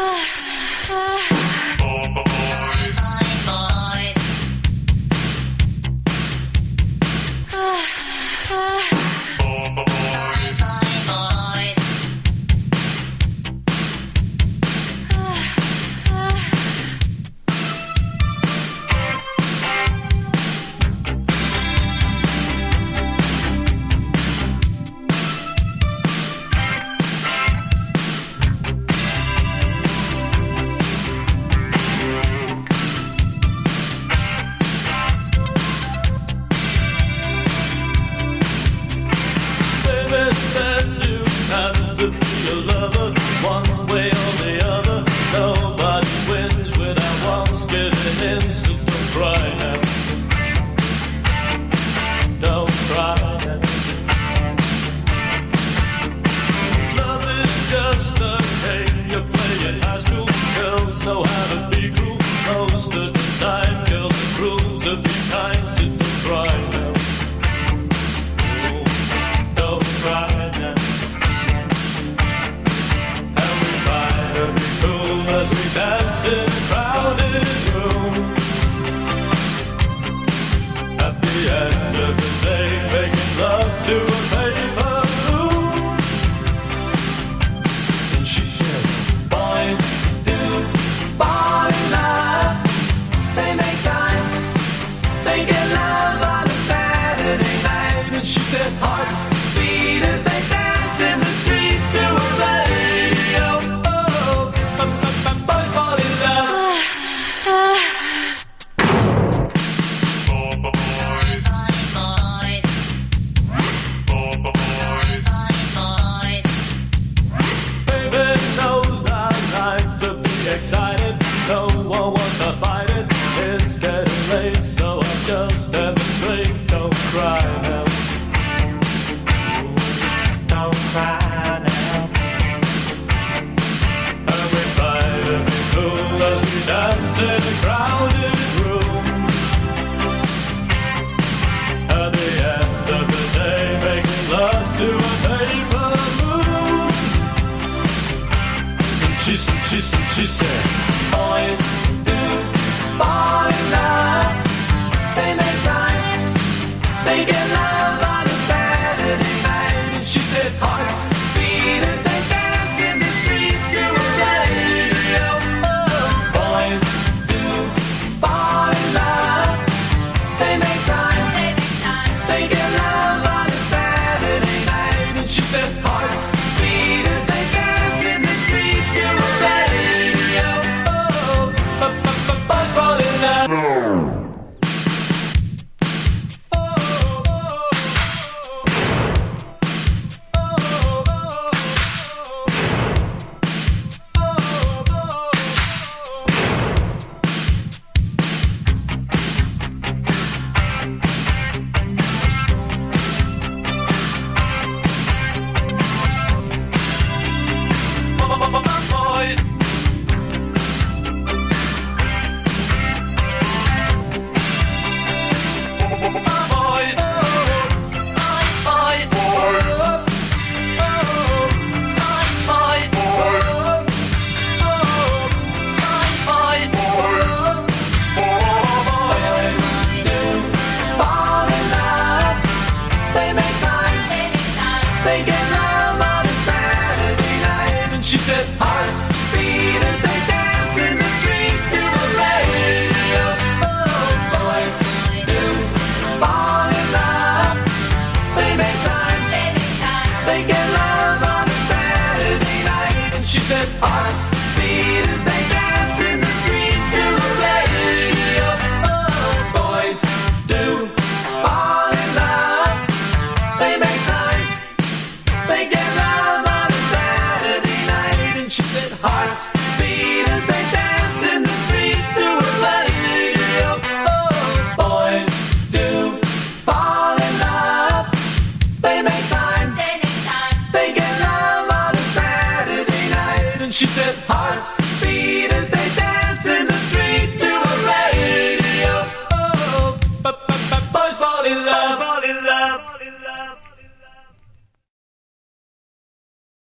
唉。hands of the bride. excited. No one was. she, she, she, said, boys do. She said, friendship that heart.